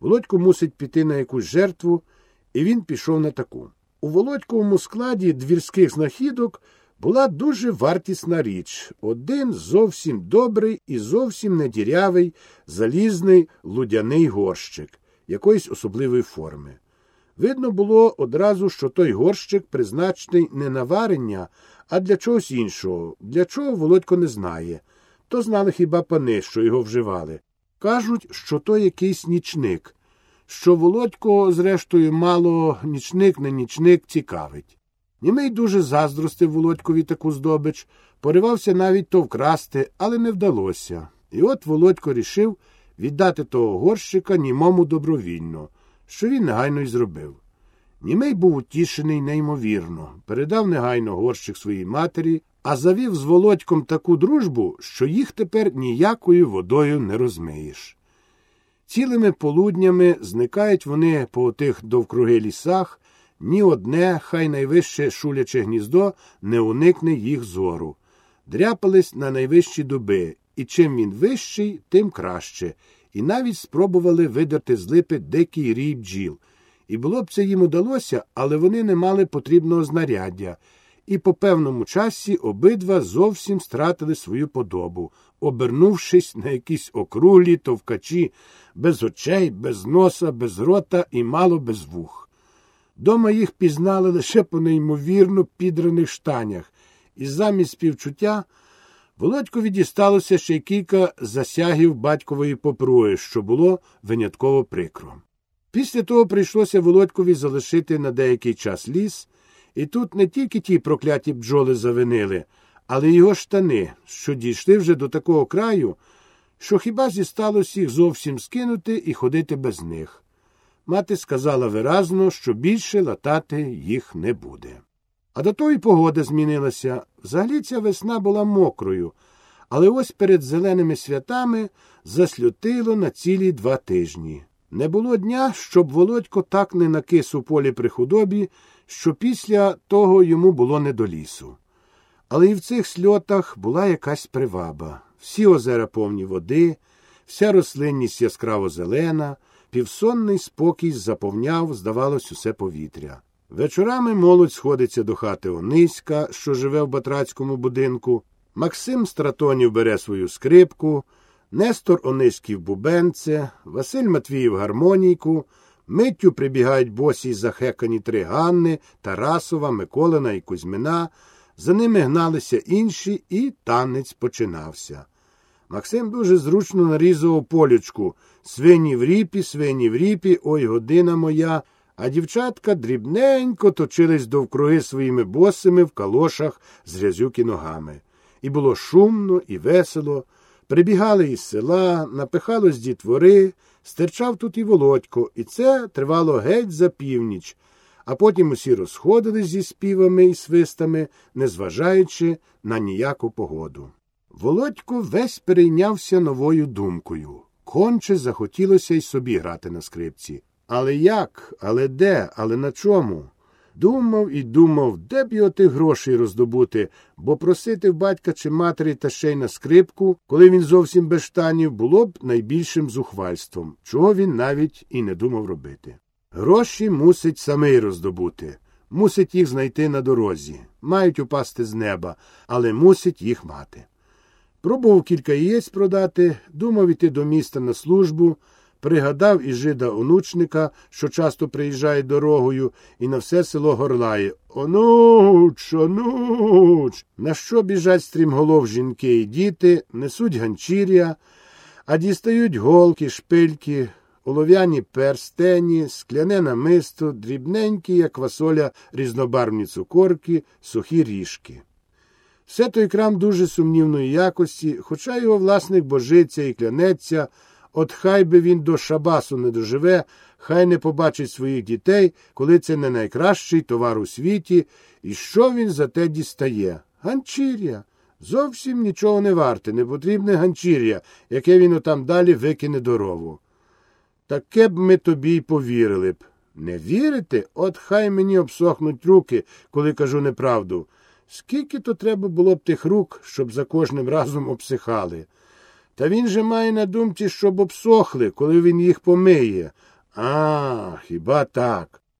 Володько мусить піти на якусь жертву, і він пішов на таку. У Володьковому складі двірських знахідок була дуже вартісна річ один зовсім добрий і зовсім недірявий залізний лудяний горщик якоїсь особливої форми. Видно було одразу, що той горщик призначений не на варення, а для чогось іншого, для чого Володько не знає. То знали хіба пани, що його вживали. Кажуть, що то якийсь нічник, що Володько, зрештою, мало нічник не нічник цікавить. Німей дуже заздростив Володькові таку здобич, поривався навіть то вкрасти, але не вдалося. І от Володько рішив віддати того горщика німому добровільно, що він негайно й зробив. Німей був утішений неймовірно, передав негайно горщик своїй матері, а завів з Володьком таку дружбу, що їх тепер ніякою водою не розмиєш. Цілими полуднями зникають вони по тих довкруги лісах, ні одне, хай найвище шуляче гніздо не уникне їх зору. Дряпались на найвищі дуби, і чим він вищий, тим краще, і навіть спробували видати з липи дикий рій бджіл. І було б це їм удалося, але вони не мали потрібного знаряддя, і по певному часі обидва зовсім стратили свою подобу, обернувшись на якісь округлі товкачі, без очей, без носа, без рота і мало без вух. Дома їх пізнали лише по неймовірно підраних штанях, і замість співчуття Володькові дісталося ще й кілька засягів батькової попруги, що було винятково прикро. Після того прийшлося Володькові залишити на деякий час ліс, і тут не тільки ті прокляті бджоли завинили, але й його штани, що дійшли вже до такого краю, що хіба зісталося їх зовсім скинути і ходити без них. Мати сказала виразно, що більше латати їх не буде. А до того й погода змінилася. Взагалі ця весна була мокрою, але ось перед зеленими святами заслютило на цілі два тижні. Не було дня, щоб Володько так не накис у полі при худобі, що після того йому було не до лісу. Але і в цих сльотах була якась приваба. Всі озера повні води, вся рослинність яскраво зелена, півсонний спокій заповняв, здавалось, усе повітря. Вечорами молодь сходиться до хати Ониська, що живе в батрацькому будинку. Максим Стратонів бере свою скрипку, Нестор Ониськів бубенце, Василь Матвіїв гармонійку, миттю прибігають босі захекані три Ганни, Тарасова, Миколина і Кузьмина. За ними гналися інші, і танець починався. Максим дуже зручно нарізував полючку свині в ріпі, свині в ріпі, ой година моя а дівчатка дрібненько точились довкруги своїми босими в калошах з грязюки ногами. І було шумно і весело. Прибігали із села, напихалось дітвори, стирчав тут і володько, і це тривало геть за північ, а потім усі розходились зі співами і свистами, незважаючи на ніяку погоду. Володько весь перейнявся новою думкою. Конче захотілося й собі грати на скрипці. Але як, але де, але на чому? Думав і думав, де б його тих грошей роздобути, бо просити в батька чи матері та ще й на скрипку, коли він зовсім без штанів, було б найбільшим зухвальством, чого він навіть і не думав робити. Гроші мусить самий роздобути, мусить їх знайти на дорозі, мають упасти з неба, але мусить їх мати. Пробував кілька яєць продати, думав іти до міста на службу пригадав і жида онучника, що часто приїжджає дорогою, і на все село горлає Онуч, онуч. На що біжать стрімголов жінки і діти, несуть ганчір'я, а дістають голки, шпильки, олов'яні перстені, скляне намисто, дрібненькі, як квасоля, різнобарвні цукорки, сухі ріжки. Все той крам дуже сумнівної якості, хоча його власник божиться і клянеться, От хай би він до шабасу не доживе, хай не побачить своїх дітей, коли це не найкращий товар у світі, і що він за те дістає? Ганчір'я. Зовсім нічого не варте, не потрібне ганчір'я, яке він отам далі викине до рову. Таке б ми тобі й повірили б. Не вірите? От хай мені обсохнуть руки, коли кажу неправду. Скільки то треба було б тих рук, щоб за кожним разом обсихали. Та він же має на думці, щоб обсохли, коли він їх помиє. А, хіба так?